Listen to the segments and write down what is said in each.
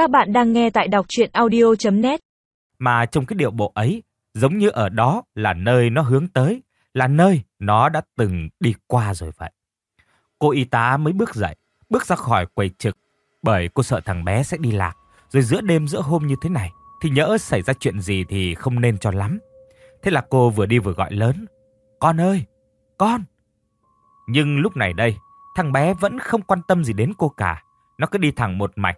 Các bạn đang nghe tại đọc chuyện audio.net Mà trong cái điệu bộ ấy, giống như ở đó là nơi nó hướng tới, là nơi nó đã từng đi qua rồi vậy. Cô y tá mới bước dậy, bước ra khỏi quầy trực, bởi cô sợ thằng bé sẽ đi lạc. Rồi giữa đêm giữa hôm như thế này, thì nhỡ xảy ra chuyện gì thì không nên cho lắm. Thế là cô vừa đi vừa gọi lớn. Con ơi, con! Nhưng lúc này đây, thằng bé vẫn không quan tâm gì đến cô cả. Nó cứ đi thẳng một mạch.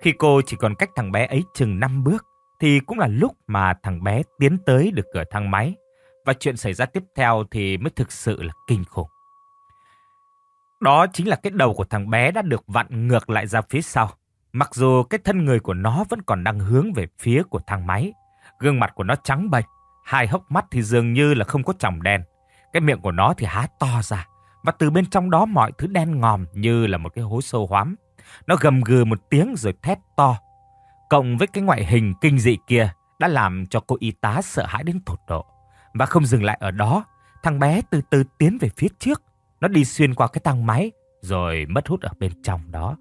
Khi cô chỉ còn cách thằng bé ấy chừng 5 bước, thì cũng là lúc mà thằng bé tiến tới được cửa thang máy. Và chuyện xảy ra tiếp theo thì mới thực sự là kinh khủng. Đó chính là cái đầu của thằng bé đã được vặn ngược lại ra phía sau. Mặc dù cái thân người của nó vẫn còn đang hướng về phía của thang máy. Gương mặt của nó trắng bệch, hai hốc mắt thì dường như là không có tròng đen. Cái miệng của nó thì há to ra. Và từ bên trong đó mọi thứ đen ngòm như là một cái hố sâu hoắm. Nó gầm gừ một tiếng rồi thét to. Cộng với cái ngoại hình kinh dị kia đã làm cho cô y tá sợ hãi đến tột độ. Và không dừng lại ở đó, thằng bé từ từ tiến về phía trước. Nó đi xuyên qua cái thang máy rồi mất hút ở bên trong đó.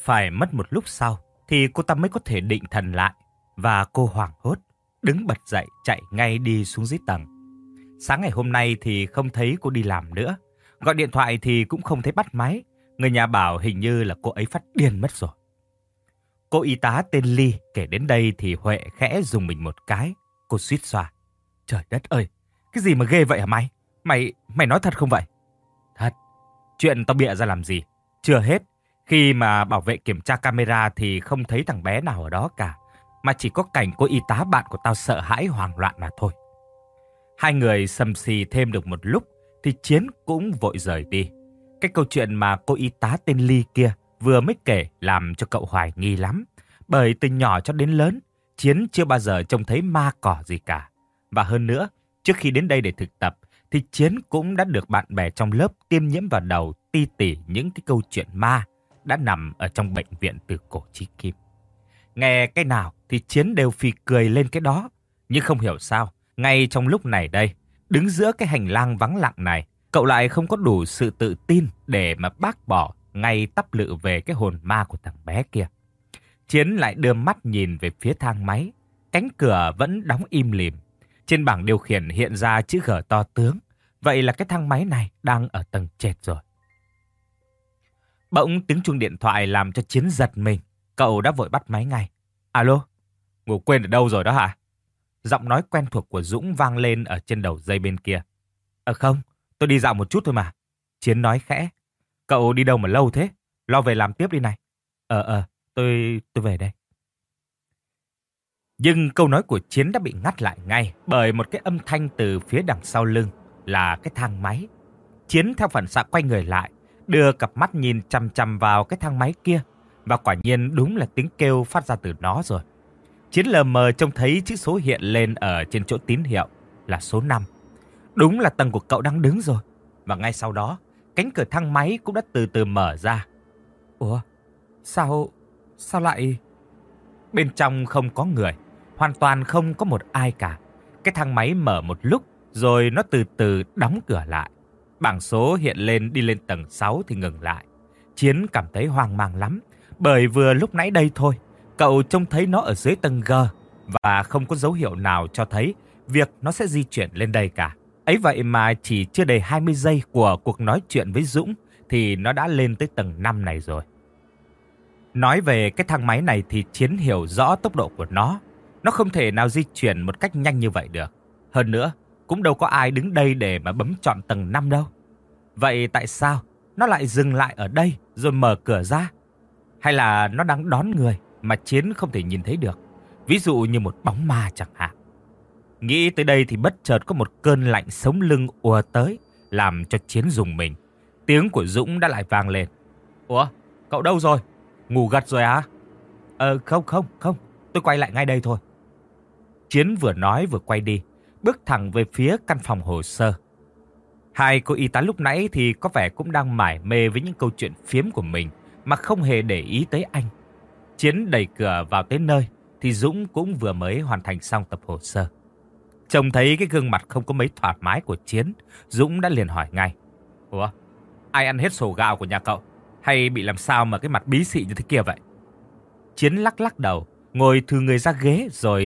Phải mất một lúc sau thì cô ta mới có thể định thần lại và cô hoảng hốt, đứng bật dậy chạy ngay đi xuống dưới tầng. Sáng ngày hôm nay thì không thấy cô đi làm nữa. Gọi điện thoại thì cũng không thấy bắt máy. Người nhà bảo hình như là cô ấy phát điên mất rồi. Cô y tá tên Ly kể đến đây thì Huệ khẽ dùng mình một cái. Cô suýt xoa. Trời đất ơi, cái gì mà ghê vậy hả mày? Mày, mày nói thật không vậy? Thật, chuyện tao bịa ra làm gì? Chưa hết, khi mà bảo vệ kiểm tra camera thì không thấy thằng bé nào ở đó cả. Mà chỉ có cảnh cô y tá bạn của tao sợ hãi hoảng loạn mà thôi. Hai người sầm xì thêm được một lúc thì Chiến cũng vội rời đi. Cái câu chuyện mà cô y tá tên Ly kia vừa mới kể làm cho cậu hoài nghi lắm. Bởi từ nhỏ cho đến lớn, Chiến chưa bao giờ trông thấy ma cỏ gì cả. Và hơn nữa, trước khi đến đây để thực tập, thì Chiến cũng đã được bạn bè trong lớp tiêm nhiễm vào đầu ti tỉ những cái câu chuyện ma đã nằm ở trong bệnh viện từ cổ chí kim. Nghe cái nào thì Chiến đều phì cười lên cái đó. Nhưng không hiểu sao, ngay trong lúc này đây, đứng giữa cái hành lang vắng lặng này, cậu lại không có đủ sự tự tin để mà bác bỏ ngay tắp lự về cái hồn ma của thằng bé kia. Chiến lại đưa mắt nhìn về phía thang máy, cánh cửa vẫn đóng im lìm. Trên bảng điều khiển hiện ra chữ G to tướng, vậy là cái thang máy này đang ở tầng trệt rồi. Bỗng tiếng chuông điện thoại làm cho Chiến giật mình, cậu đã vội bắt máy ngay. Alo, ngủ quên ở đâu rồi đó hả? Giọng nói quen thuộc của Dũng vang lên ở trên đầu dây bên kia. Ờ không, tôi đi dạo một chút thôi mà. Chiến nói khẽ. Cậu đi đâu mà lâu thế? Lo về làm tiếp đi này. Ờ ờ, tôi tôi về đây. Nhưng câu nói của Chiến đã bị ngắt lại ngay bởi một cái âm thanh từ phía đằng sau lưng là cái thang máy. Chiến theo phản xạ quay người lại, đưa cặp mắt nhìn chằm chằm vào cái thang máy kia và quả nhiên đúng là tiếng kêu phát ra từ nó rồi. Chiến lờ mờ trông thấy chữ số hiện lên ở trên chỗ tín hiệu là số 5. Đúng là tầng của cậu đang đứng rồi. Và ngay sau đó, cánh cửa thang máy cũng đã từ từ mở ra. Ủa, sao, sao lại... Bên trong không có người, hoàn toàn không có một ai cả. Cái thang máy mở một lúc, rồi nó từ từ đóng cửa lại. Bảng số hiện lên đi lên tầng 6 thì ngừng lại. Chiến cảm thấy hoang mang lắm, bởi vừa lúc nãy đây thôi, cậu trông thấy nó ở dưới tầng G và không có dấu hiệu nào cho thấy việc nó sẽ di chuyển lên đây cả. Ấy vậy mà chỉ chưa đầy 20 giây của cuộc nói chuyện với Dũng thì nó đã lên tới tầng 5 này rồi. Nói về cái thang máy này thì Chiến hiểu rõ tốc độ của nó. Nó không thể nào di chuyển một cách nhanh như vậy được. Hơn nữa, cũng đâu có ai đứng đây để mà bấm chọn tầng 5 đâu. Vậy tại sao nó lại dừng lại ở đây rồi mở cửa ra? Hay là nó đang đón người mà Chiến không thể nhìn thấy được? Ví dụ như một bóng ma chẳng hạn. Nghĩ tới đây thì bất chợt có một cơn lạnh sống lưng ùa tới, làm cho Chiến dùng mình. Tiếng của Dũng đã lại vang lên. Ủa, cậu đâu rồi? Ngủ gật rồi à? Ờ, không, không, không, tôi quay lại ngay đây thôi. Chiến vừa nói vừa quay đi, bước thẳng về phía căn phòng hồ sơ. Hai cô y tá lúc nãy thì có vẻ cũng đang mải mê với những câu chuyện phiếm của mình mà không hề để ý tới anh. Chiến đẩy cửa vào tới nơi thì Dũng cũng vừa mới hoàn thành xong tập hồ sơ. Trông thấy cái gương mặt không có mấy thoải mái của Chiến, Dũng đã liền hỏi ngay. Ủa, ai ăn hết sổ gạo của nhà cậu? Hay bị làm sao mà cái mặt bí xị như thế kia vậy? Chiến lắc lắc đầu, ngồi thư người ra ghế rồi.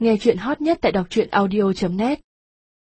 Nghe chuyện hot nhất tại đọc truyện audio.net